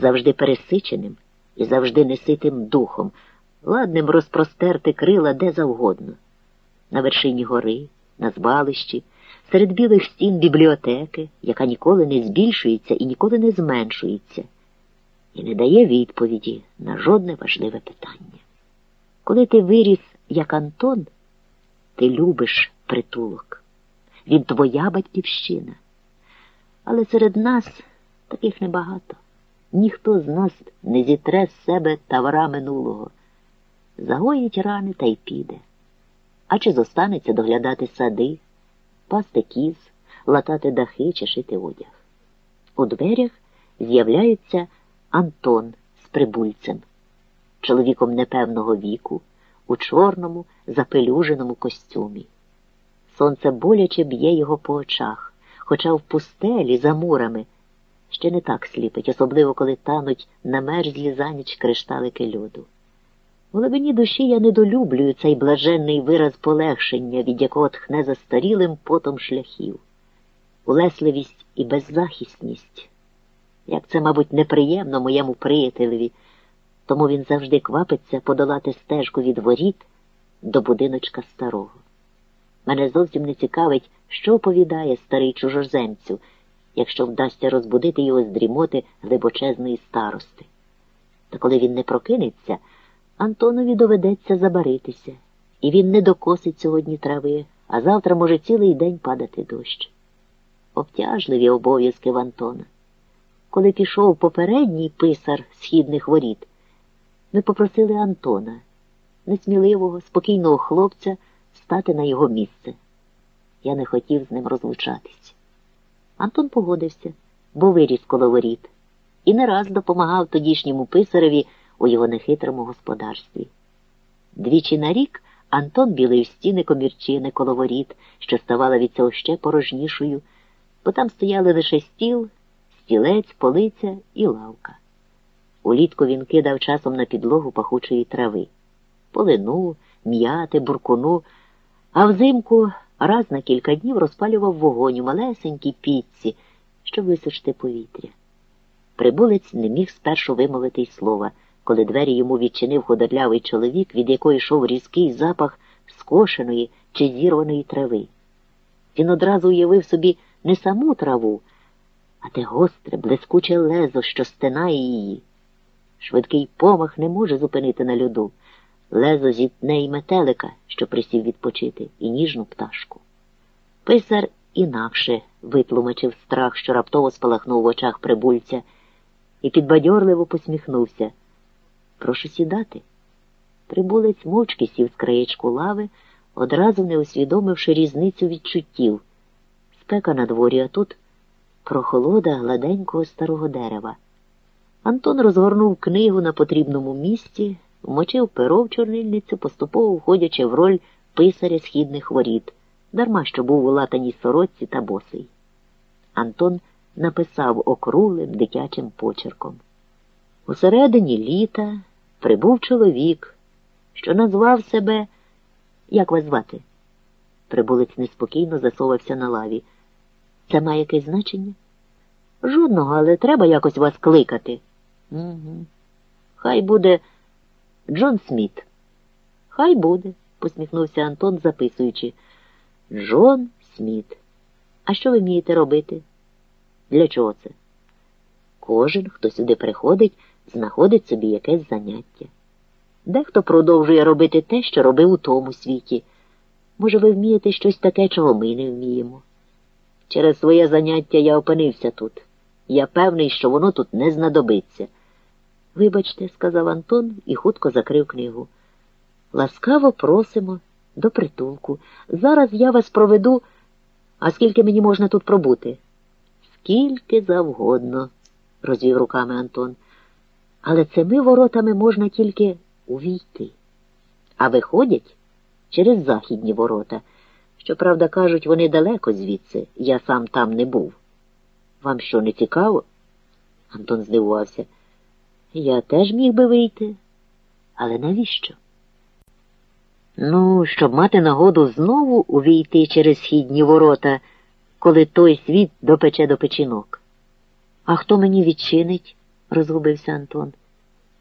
завжди пересиченим і завжди неситим духом, ладним розпростерти крила де завгодно, на вершині гори, на звалищі, серед білих стін бібліотеки, яка ніколи не збільшується і ніколи не зменшується, і не дає відповіді на жодне важливе питання. Коли ти виріс, як Антон, ти любиш притулок. Він твоя батьківщина. Але серед нас таких небагато. Ніхто з нас не зітре з себе тавара минулого. Загоїть рани та й піде. А чи зостанеться доглядати сади, пасти кіз, латати дахи чи шити одяг? У дверях з'являється Антон з прибульцем, чоловіком непевного віку, у чорному, запелюженому костюмі. Сонце боляче б'є його по очах, хоча в пустелі за мурами ще не так сліпить, особливо коли тануть на мерзлі за ніч кришталики льоду. У глибині душі я недолюблюю цей блаженний вираз полегшення, від якого тхне застарілим потом шляхів, улесливість і беззахисність. Як це, мабуть, неприємно моєму приятелеві, тому він завжди квапиться подолати стежку від воріт до будиночка старого. Мене зовсім не цікавить, що оповідає старий чужоземцю, якщо вдасться розбудити його з дрімоти глибочезної старости. Та коли він не прокинеться, Антонові доведеться забаритися, і він не докосить сьогодні трави, а завтра може цілий день падати дощ. Обтяжливі обов'язки в Антона. Коли пішов попередній писар східних воріт, ми попросили Антона, несміливого, спокійного хлопця, стати на його місце. Я не хотів з ним розлучатись. Антон погодився, бо виріс коло воріт, і не раз допомагав тодішньому писареві у його нехитрому господарстві. Двічі на рік Антон білив стіни комірчини коло воріт, що ставала від цього ще порожнішою, бо там стояли лише стіл, стілець, полиця і лавка. Улітку він кидав часом на підлогу пахучої трави, полину, м'яти, буркуну, а взимку раз на кілька днів розпалював вогонь у малесенькій пічці, щоб висушити повітря. Прибулець не міг спершу вимовити й слова, коли двері йому відчинив худорлявий чоловік, від якої йшов різкий запах скошеної чи зірваної трави. Він одразу уявив собі не саму траву, а те гостре, блискуче лезо, що стинає її. Швидкий помах не може зупинити на льоду. Лезо зітне й метелика, що присів відпочити, і ніжну пташку. Писар інакше витлумачив страх, що раптово спалахнув в очах прибульця, і підбадьорливо посміхнувся. Прошу сідати. Прибулець мовчки сів з краєчку лави, одразу не усвідомивши різницю відчуттів. Спека на дворі, а тут прохолода гладенького старого дерева. Антон розгорнув книгу на потрібному місці, вмочив перо в чорнильницю, поступово входячи в роль писаря східних воріт, дарма що був у латаній сорочці та босий. Антон написав округлим дитячим почерком. У середині літа прибув чоловік, що назвав себе. Як вас звати? Прибулець неспокійно засовався на лаві. Це має якесь значення? Жодного, але треба якось вас кликати. Угу. Хай буде Джон Сміт. Хай буде, посміхнувся Антон, записуючи. Джон Сміт. А що ви вмієте робити? Для чого це? Кожен, хто сюди приходить, знаходить собі якесь заняття. Дехто продовжує робити те, що робив у тому світі. Може, ви вмієте щось таке, чого ми не вміємо. Через своє заняття я опинився тут. Я певний, що воно тут не знадобиться. Вибачте, сказав Антон і хутко закрив книгу. Ласкаво просимо до притулку. Зараз я вас проведу. А скільки мені можна тут пробути? Скільки завгодно, розвів руками Антон. Але цими воротами можна тільки увійти. А виходять через західні ворота. Щоправда, кажуть, вони далеко звідси, я сам там не був. Вам що, не цікаво? Антон здивувався. Я теж міг би вийти. Але навіщо? Ну, щоб мати нагоду знову увійти через східні ворота, коли той світ допече до печінок. А хто мені відчинить? розгубився Антон.